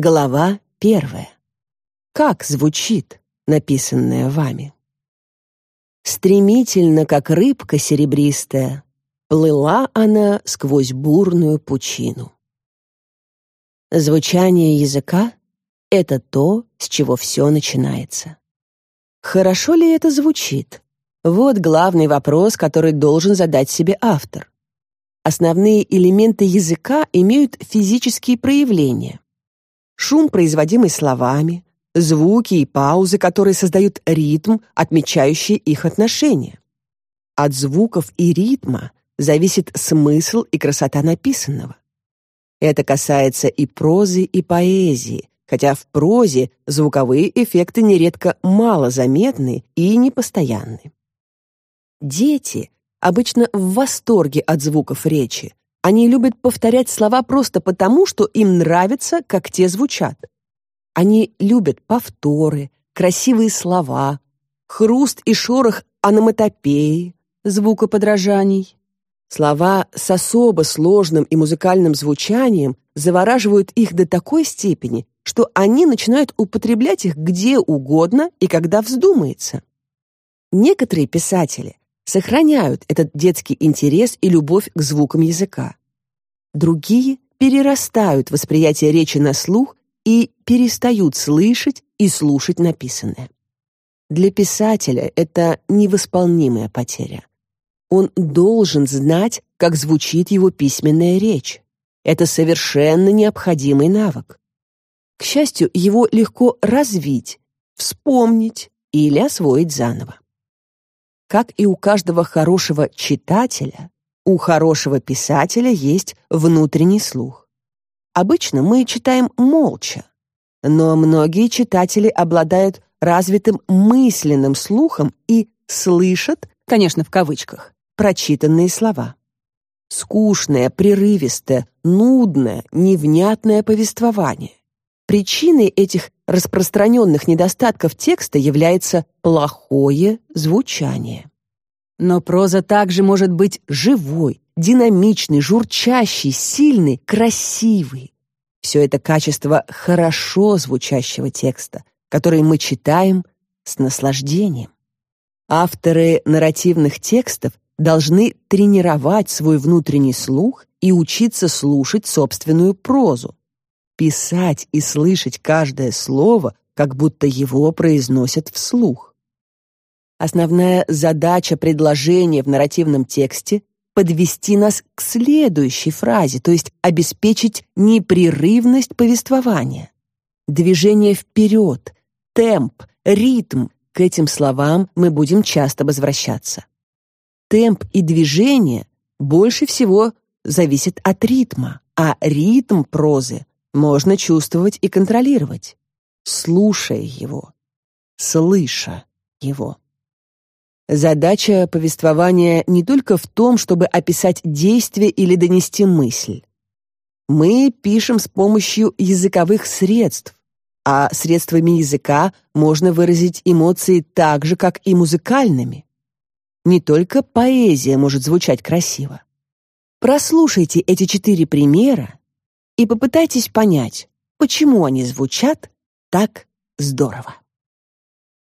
Глава первая. Как звучит написанное вами? Стремительно, как рыбка серебристая, плыла она сквозь бурную пучину. Звучание языка — это то, с чего все начинается. Хорошо ли это звучит? Вот главный вопрос, который должен задать себе автор. Основные элементы языка имеют физические проявления. Шум, производимый словами, звуки и паузы, которые создают ритм, отмечающий их отношения. От звуков и ритма зависит смысл и красота написанного. Это касается и прозы, и поэзии, хотя в прозе звуковые эффекты нередко мало заметны и непостоянны. Дети обычно в восторге от звуков речи. Они любят повторять слова просто потому, что им нравится, как те звучат. Они любят повторы, красивые слова, хруст и шорох аноматопеи, звукоподражаний. Слова с особо сложным и музыкальным звучанием завораживают их до такой степени, что они начинают употреблять их где угодно и когда вздумается. Некоторые писатели сохраняют этот детский интерес и любовь к звукам языка. Другие перерастают восприятие речи на слух и перестают слышать и слушать написанное. Для писателя это невосполнимая потеря. Он должен знать, как звучит его письменная речь. Это совершенно необходимый навык. К счастью, его легко развить, вспомнить или освоить заново. Как и у каждого хорошего читателя, у хорошего писателя есть внутренний слух. Обычно мы читаем молча, но многие читатели обладают развитым мысленным слухом и слышат, конечно, в кавычках, прочитанные слова. Скучное, прерывистое, нудное, невнятное повествование. Причиной этих распространенных недостатков текста является плохое звучание. Но проза также может быть живой, динамичной, журчащей, сильной, красивой. Все это качество хорошо звучащего текста, который мы читаем с наслаждением. Авторы нарративных текстов должны тренировать свой внутренний слух и учиться слушать собственную прозу, писать и слышать каждое слово, как будто его произносят вслух. Основная задача предложения в нарративном тексте подвести нас к следующей фразе, то есть обеспечить непрерывность повествования. Движение вперед, темп, ритм, к этим словам мы будем часто возвращаться. Темп и движение больше всего зависят от ритма, а ритм прозы можно чувствовать и контролировать, слушая его, слыша его. Задача повествования не только в том, чтобы описать действие или донести мысль. Мы пишем с помощью языковых средств, а средствами языка можно выразить эмоции так же, как и музыкальными. Не только поэзия может звучать красиво. Прослушайте эти четыре примера и попытайтесь понять, почему они звучат так здорово.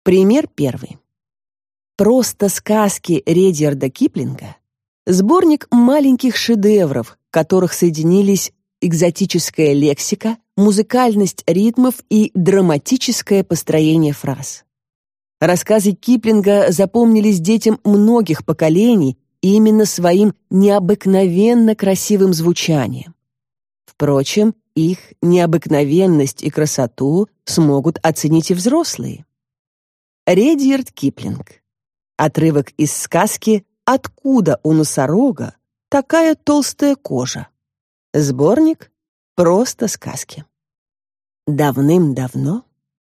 Пример первый. Просто сказки Редьярда Киплинга — сборник маленьких шедевров, в которых соединились экзотическая лексика, музыкальность ритмов и драматическое построение фраз. Рассказы Киплинга запомнились детям многих поколений именно своим необыкновенно красивым звучанием. Впрочем, их необыкновенность и красоту смогут оценить и взрослые. Редьярд Киплинг. Отрывок из сказки «Откуда у носорога такая толстая кожа?» Сборник «Просто сказки». Давным-давно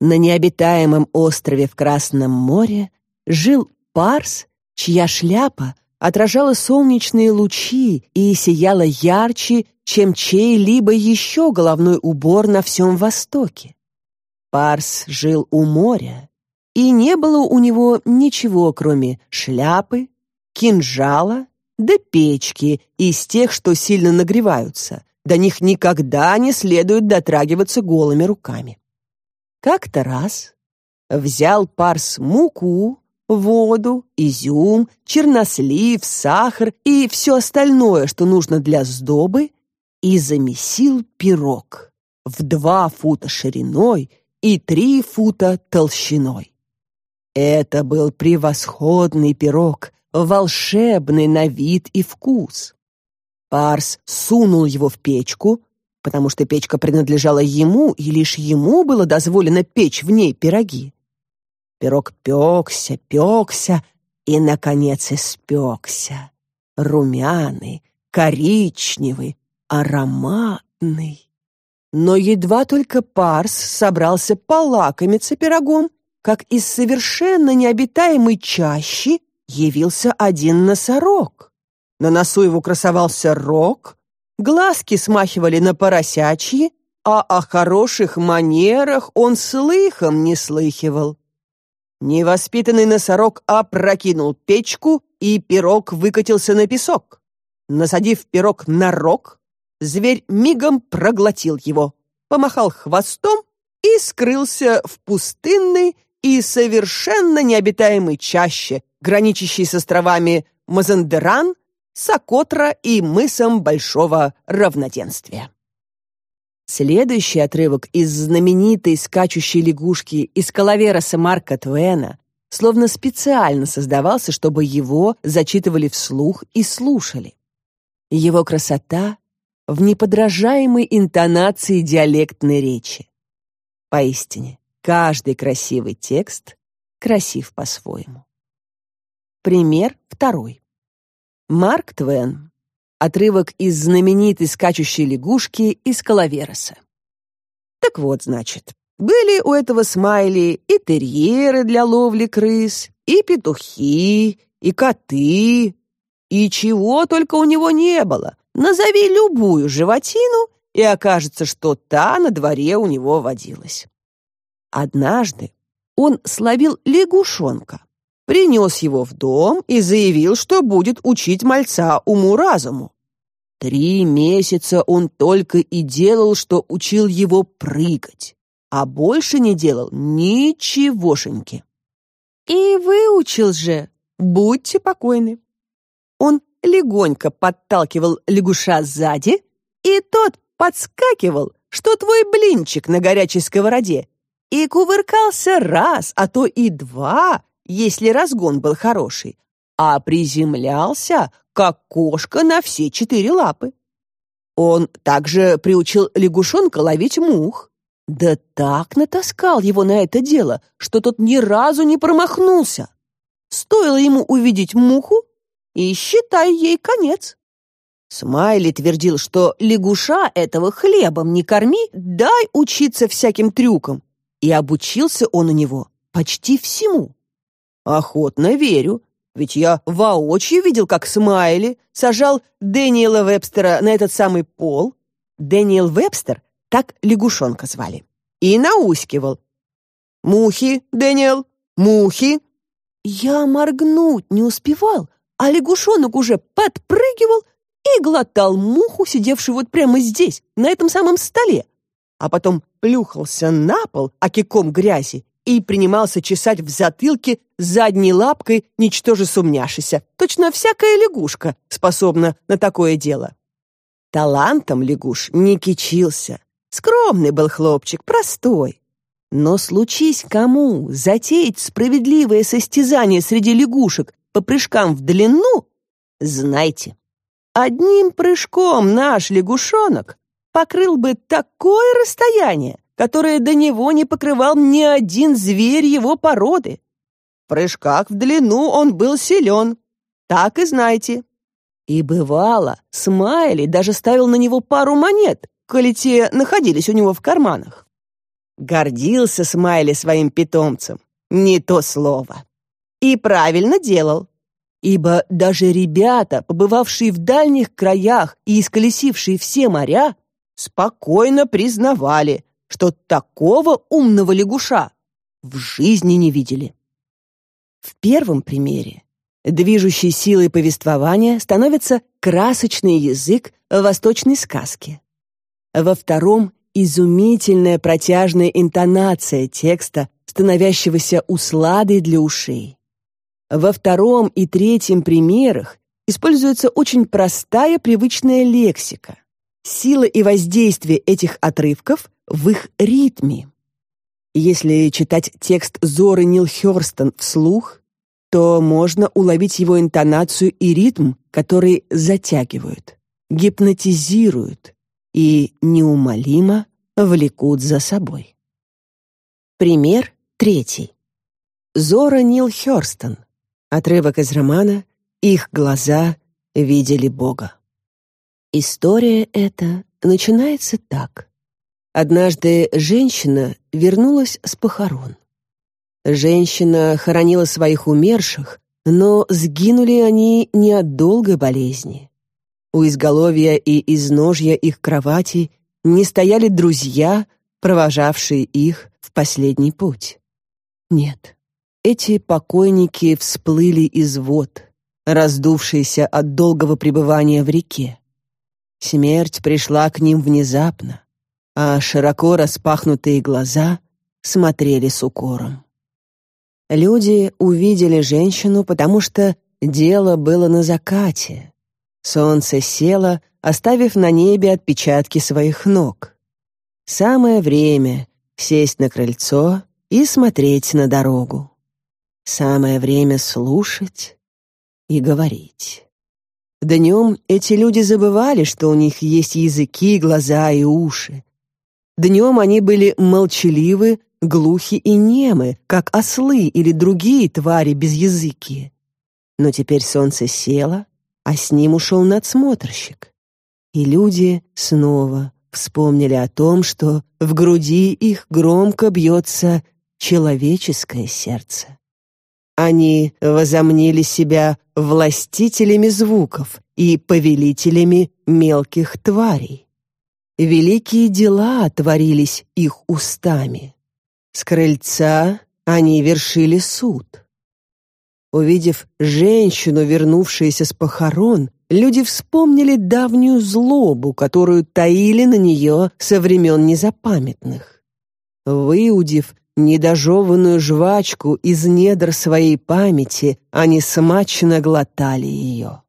на необитаемом острове в Красном море жил Парс, чья шляпа отражала солнечные лучи и сияла ярче, чем чей-либо еще головной убор на всем Востоке. Парс жил у моря, и не было у него ничего, кроме шляпы, кинжала да печки из тех, что сильно нагреваются, до них никогда не следует дотрагиваться голыми руками. Как-то раз взял Парс муку, воду, изюм, чернослив, сахар и все остальное, что нужно для сдобы, и замесил пирог в два фута шириной и три фута толщиной. Это был превосходный пирог, волшебный на вид и вкус. Парс сунул его в печку, потому что печка принадлежала ему, и лишь ему было дозволено печь в ней пироги. Пирог пекся, пекся и, наконец, испекся. Румяный, коричневый, ароматный. Но едва только Парс собрался полакомиться пирогом, как из совершенно необитаемой чащи явился один носорог. На носу его красовался рог, глазки смахивали на поросячьи, а о хороших манерах он слыхом не слыхивал. Невоспитанный носорог опрокинул печку, и пирог выкатился на песок. Насадив пирог на рог, зверь мигом проглотил его, помахал хвостом и скрылся в пустынной и совершенно необитаемой чаще, граничащей с островами Мазандеран, Сокотра и мысом Большого Равноденствия. Следующий отрывок из знаменитой скачущей лягушки из Калавероса Марка Твена словно специально создавался, чтобы его зачитывали вслух и слушали. Его красота в неподражаемой интонации диалектной речи. Поистине, каждый красивый текст красив по-своему. Пример второй. Марк Твен Отрывок из знаменитой скачущей лягушки из Калавероса. Так вот, значит, были у этого Смайли и терьеры для ловли крыс, и петухи, и коты, и чего только у него не было. Назови любую животину, и окажется, что та на дворе у него водилась. Однажды он словил лягушонка, принес его в дом и заявил, что будет учить мальца уму-разуму. Три месяца он только и делал, что учил его прыгать, а больше не делал ничегошеньки. И выучил же, будьте покойны. Он легонько подталкивал лягуша сзади, и тот подскакивал, что твой блинчик на горячей сковороде, и кувыркался раз, а то и два, если разгон был хороший, а приземлялся, как кошка на все четыре лапы. Он также приучил лягушонка ловить мух. Да так натаскал его на это дело, что тот ни разу не промахнулся. Стоило ему увидеть муху, и считай ей конец. Смайли твердил, что лягуша этого хлебом не корми, дай учиться всяким трюкам. И обучился он у него почти всему. Охотно верю, ведь я воочию видел, как Смайли сажал Дэниела Вебстера на этот самый пол. Дэниел Вебстер, так лягушонка звали. И науськивал. «Мухи, Дэниел, мухи!» Я моргнуть не успевал, а лягушонок уже подпрыгивал и глотал муху, сидевшую вот прямо здесь, на этом самом столе, а потом плюхался на пол окиком грязи и принимался чесать в затылке задней лапкой, ничтоже сумняшися. Точно всякая лягушка способна на такое дело. Талантом лягуш не кичился. Скромный был хлопчик, простой. Но случись кому затеять справедливое состязание среди лягушек по прыжкам в длину, знайте, одним прыжком наш лягушонок покрыл бы такое расстояние, которое до него не покрывал ни один зверь его породы. В прыжках в длину он был силен, так и знайте. И бывало, Смайли даже ставил на него пару монет, коли те находились у него в карманах. Гордился Смайли своим питомцем, не то слово. И правильно делал, ибо даже ребята, побывавшие в дальних краях и исколесившие все моря, спокойно признавали, что такого умного лягуша в жизни не видели. В первом примере движущей силой повествования становится красочный язык восточной сказки, во втором — изумительная протяжная интонация текста, становящегося усладой для ушей. Во втором и третьем примерах используется очень простая привычная лексика. Сила и воздействие этих отрывков в их ритме. Если читать текст Зоры Нил Хёрстон вслух, то можно уловить его интонацию и ритм, которые затягивают, гипнотизируют и неумолимо влекут за собой. Пример третий. Зора Нил Хёрстон. Отрывок из романа «Их глаза видели Бога». История эта начинается так. Однажды женщина вернулась с похорон. Женщина хоронила своих умерших, но сгинули они не от долгой болезни. У изголовья и изножья их кроватей не стояли друзья, провожавшие их в последний путь. Нет, эти покойники всплыли из вод, раздувшиеся от долгого пребывания в реке. Смерть пришла к ним внезапно, а широко распахнутые глаза смотрели с укором. Люди увидели женщину, потому что дело было на закате. Солнце село, оставив на небе отпечатки своих ног. Самое время сесть на крыльцо и смотреть на дорогу. Самое время слушать и говорить. Днем эти люди забывали, что у них есть языки, глаза и уши, Днем они были молчаливы, глухи и немы, как ослы или другие твари безязыкие. Но теперь солнце село, а с ним ушел надсмотрщик. И люди снова вспомнили о том, что в груди их громко бьется человеческое сердце. Они возомнили себя властителями звуков и повелителями мелких тварей. Великие дела творились их устами. С крыльца они вершили суд. Увидев женщину, вернувшуюся с похорон, люди вспомнили давнюю злобу, которую таили на нее со времен незапамятных. Выудив недожеванную жвачку из недр своей памяти, они смачно глотали ее.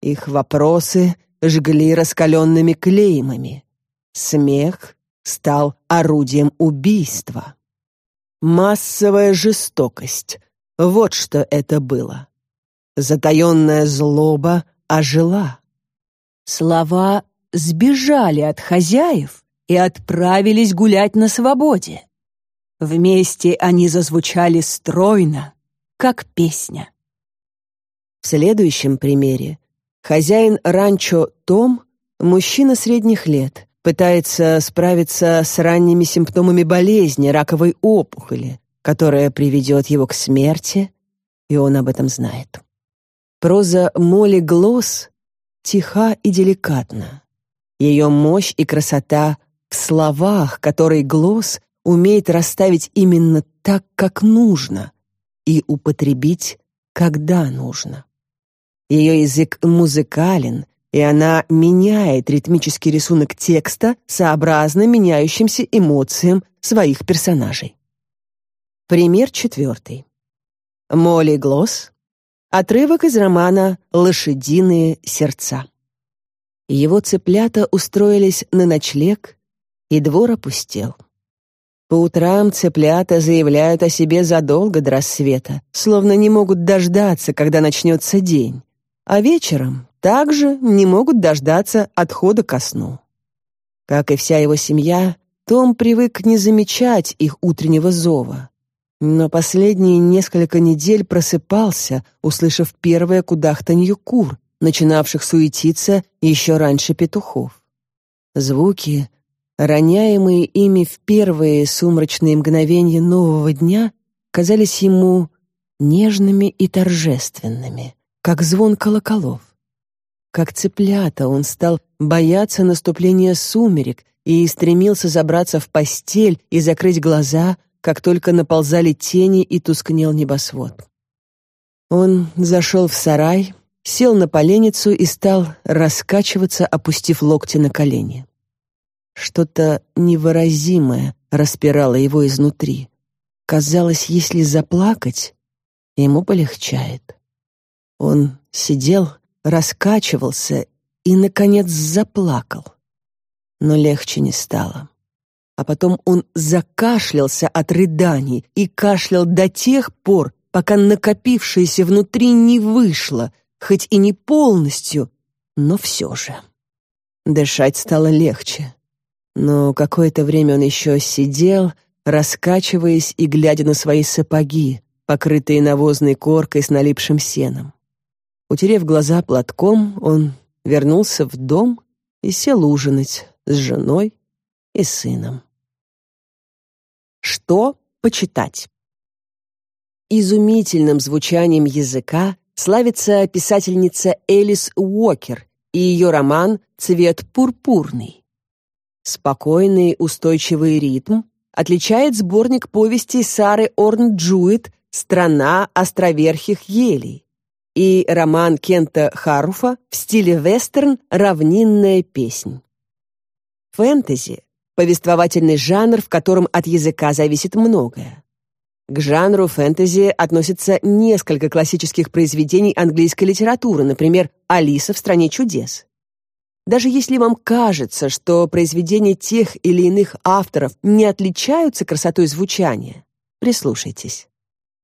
Их вопросы жгли раскаленными клеймами. Смех стал орудием убийства. Массовая жестокость — вот что это было. Затаенная злоба ожила. Слова сбежали от хозяев и отправились гулять на свободе. Вместе они зазвучали стройно, как песня. В следующем примере Хозяин ранчо Том — мужчина средних лет, пытается справиться с ранними симптомами болезни, раковой опухоли, которая приведет его к смерти, и он об этом знает. Проза Молли Глосс тиха и деликатна. Ее мощь и красота в словах, которые Глосс умеет расставить именно так, как нужно, и употребить, когда нужно. Ее язык музыкален, и она меняет ритмический рисунок текста сообразно меняющимся эмоциям своих персонажей. Пример четвертый. Молли Глосс. Отрывок из романа «Лошадиные сердца». Его цыплята устроились на ночлег, и двор опустел. По утрам цыплята заявляют о себе задолго до рассвета, словно не могут дождаться, когда начнется день а вечером также не могут дождаться отхода ко сну. Как и вся его семья, том привык не замечать их утреннего зова. Но последние несколько недель просыпался, услышав первое кудахтанье кур, начинавших суетиться еще раньше петухов. Звуки, роняемые ими в первые сумрачные мгновения нового дня, казались ему нежными и торжественными как звон колоколов. Как цыплята он стал бояться наступления сумерек и стремился забраться в постель и закрыть глаза, как только наползали тени и тускнел небосвод. Он зашел в сарай, сел на поленницу и стал раскачиваться, опустив локти на колени. Что-то невыразимое распирало его изнутри. Казалось, если заплакать, ему полегчает. Он сидел, раскачивался и, наконец, заплакал. Но легче не стало. А потом он закашлялся от рыданий и кашлял до тех пор, пока накопившееся внутри не вышло, хоть и не полностью, но все же. Дышать стало легче. Но какое-то время он еще сидел, раскачиваясь и глядя на свои сапоги, покрытые навозной коркой с налипшим сеном. Утерев глаза платком, он вернулся в дом и сел ужинать с женой и сыном. Что почитать? Изумительным звучанием языка славится писательница Элис Уокер и ее роман «Цвет пурпурный». Спокойный, устойчивый ритм отличает сборник повестей Сары Орн Джуит «Страна островерхих елей» и роман Кента Харуфа в стиле вестерн «Равнинная песнь». Фэнтези — повествовательный жанр, в котором от языка зависит многое. К жанру фэнтези относятся несколько классических произведений английской литературы, например, «Алиса в стране чудес». Даже если вам кажется, что произведения тех или иных авторов не отличаются красотой звучания, прислушайтесь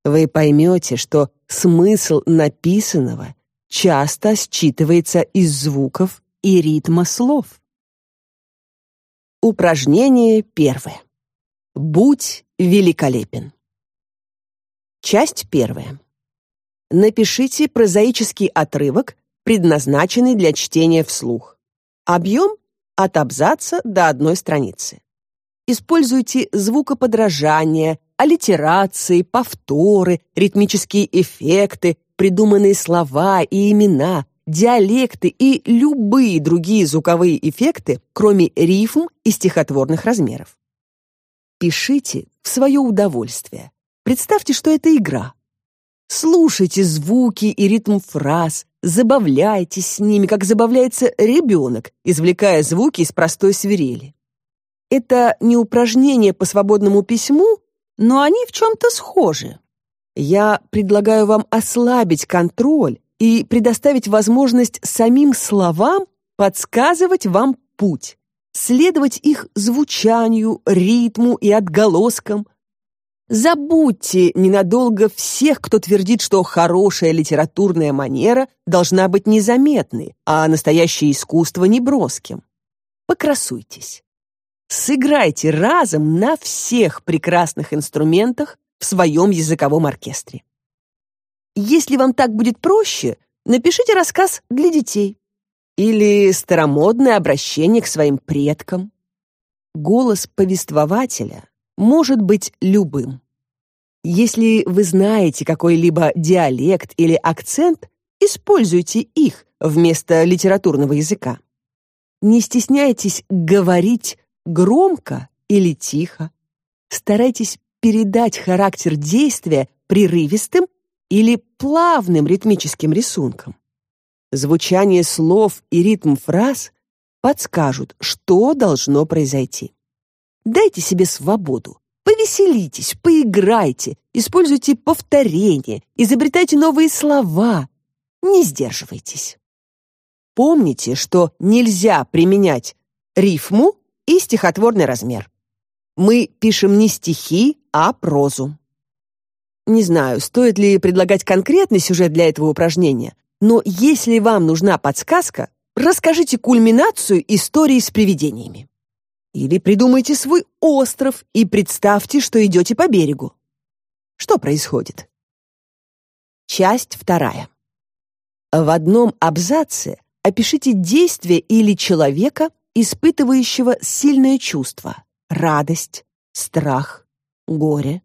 вы поймете, что смысл написанного часто считывается из звуков и ритма слов. Упражнение первое. Будь великолепен. Часть первая. Напишите прозаический отрывок, предназначенный для чтения вслух. Объем от абзаца до одной страницы. Используйте звукоподражание, аллитерации, повторы, ритмические эффекты, придуманные слова и имена, диалекты и любые другие звуковые эффекты, кроме рифм и стихотворных размеров. Пишите в свое удовольствие. Представьте, что это игра. Слушайте звуки и ритм фраз, забавляйтесь с ними, как забавляется ребенок, извлекая звуки из простой свирели. Это не упражнение по свободному письму, но они в чем-то схожи. Я предлагаю вам ослабить контроль и предоставить возможность самим словам подсказывать вам путь, следовать их звучанию, ритму и отголоскам. Забудьте ненадолго всех, кто твердит, что хорошая литературная манера должна быть незаметной, а настоящее искусство неброским. Покрасуйтесь. Сыграйте разом на всех прекрасных инструментах в своем языковом оркестре. Если вам так будет проще, напишите рассказ для детей или старомодное обращение к своим предкам. Голос повествователя может быть любым. Если вы знаете какой-либо диалект или акцент, используйте их вместо литературного языка. Не стесняйтесь говорить громко или тихо. Старайтесь передать характер действия прерывистым или плавным ритмическим рисунком. Звучание слов и ритм фраз подскажут, что должно произойти. Дайте себе свободу. Повеселитесь, поиграйте, используйте повторения, изобретайте новые слова. Не сдерживайтесь. Помните, что нельзя применять рифму и стихотворный размер. Мы пишем не стихи, а прозу. Не знаю, стоит ли предлагать конкретный сюжет для этого упражнения, но если вам нужна подсказка, расскажите кульминацию истории с привидениями. Или придумайте свой остров и представьте, что идете по берегу. Что происходит? Часть вторая. В одном абзаце опишите действие или человека, испытывающего сильное чувство — радость, страх, горе.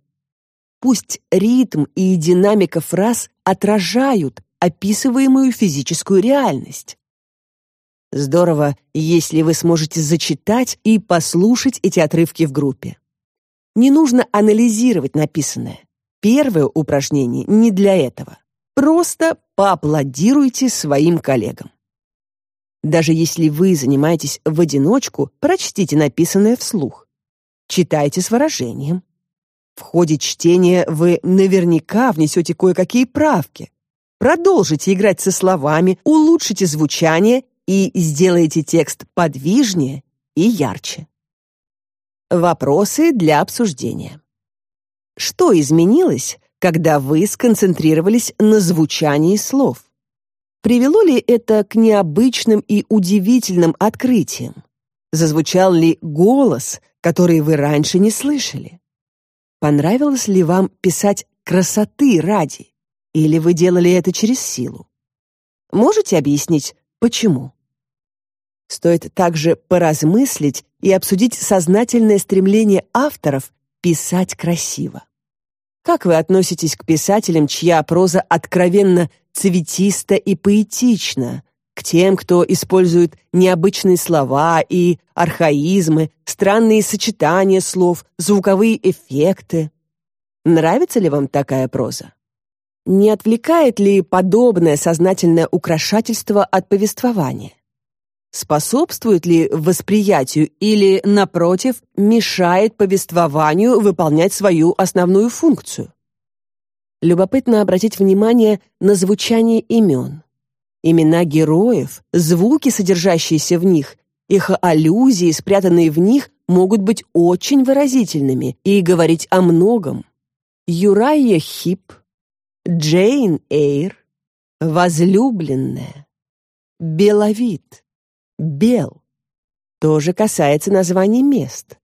Пусть ритм и динамика фраз отражают описываемую физическую реальность. Здорово, если вы сможете зачитать и послушать эти отрывки в группе. Не нужно анализировать написанное. Первое упражнение не для этого. Просто поаплодируйте своим коллегам. Даже если вы занимаетесь в одиночку, прочтите написанное вслух. Читайте с выражением. В ходе чтения вы наверняка внесете кое-какие правки. Продолжите играть со словами, улучшите звучание и сделаете текст подвижнее и ярче. Вопросы для обсуждения. Что изменилось, когда вы сконцентрировались на звучании слов? Привело ли это к необычным и удивительным открытиям? Зазвучал ли голос, который вы раньше не слышали? Понравилось ли вам писать красоты ради? Или вы делали это через силу? Можете объяснить, почему? Стоит также поразмыслить и обсудить сознательное стремление авторов писать красиво. Как вы относитесь к писателям, чья проза откровенно цветиста и поэтична, к тем, кто использует необычные слова и архаизмы, странные сочетания слов, звуковые эффекты? Нравится ли вам такая проза? Не отвлекает ли подобное сознательное украшательство от повествования? Способствует ли восприятию или, напротив, мешает повествованию выполнять свою основную функцию? Любопытно обратить внимание на звучание имен. Имена героев, звуки, содержащиеся в них, их аллюзии, спрятанные в них, могут быть очень выразительными и говорить о многом. Юрайя Хип, Джейн Эйр, Возлюбленная, Беловит, Бел. То же касается названий мест.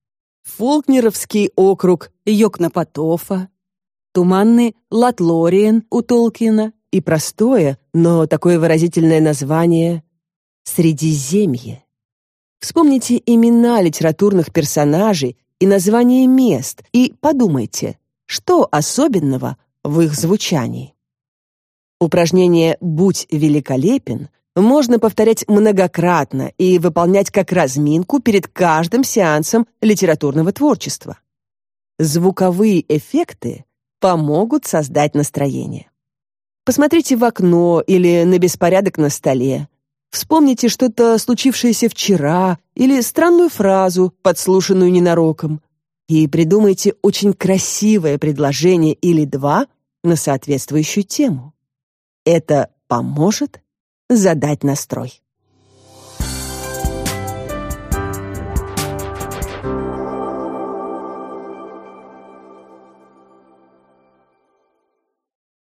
Фолкнеровский округ Йокнапотофа, туманный Латлориен у Толкина и простое, но такое выразительное название Средиземье. Вспомните имена литературных персонажей и названия мест и подумайте, что особенного в их звучании. Упражнение «Будь великолепен» можно повторять многократно и выполнять как разминку перед каждым сеансом литературного творчества. Звуковые эффекты помогут создать настроение. Посмотрите в окно или на беспорядок на столе. Вспомните что-то случившееся вчера или странную фразу, подслушанную ненароком, и придумайте очень красивое предложение или два на соответствующую тему. Это поможет задать настрой.